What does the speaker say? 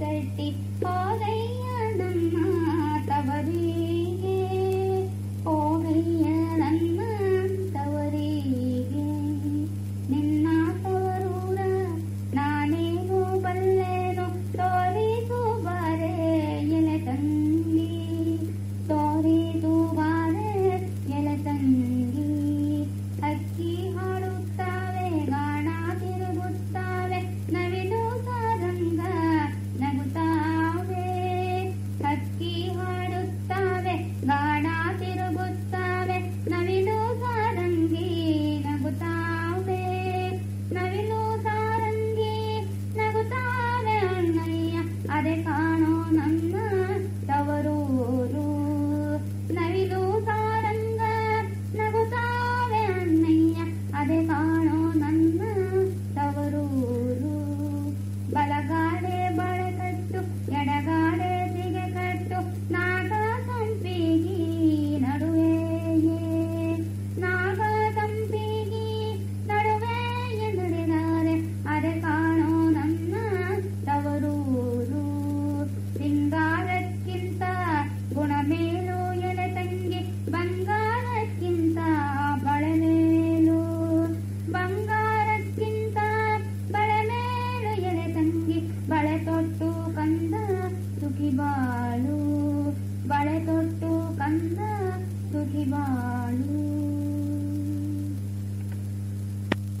தட்டி பாதையா ಹಕ್ಕಿ ಹಾಡುತ್ತಾವೆ ಗಾಣ ತಿರುಗುತ್ತಾವೆ, ನವಿಲು ಸಾರಂಗಿ ನಗುತ್ತಾವೆ. ನವಿಲು ಸಾರಂಗಿ ನಗುತ್ತಾವೆ ಅಣ್ಣಯ್ಯ, ಅದೇ ಕಾಣೋ ನನ್ನ ತವರೂರು ನವಿಲು ಸಾರಂಗ ನಗುತ್ತಾವೆ ಅಣ್ಣಯ್ಯ, ಅದೇ ಕಾಣೋ ನನ್ನ ತುಗಿಬಾಳು ಬಳೆ ತೊಟ್ಟು ಕಂದ ತುಗಿಬಾಳು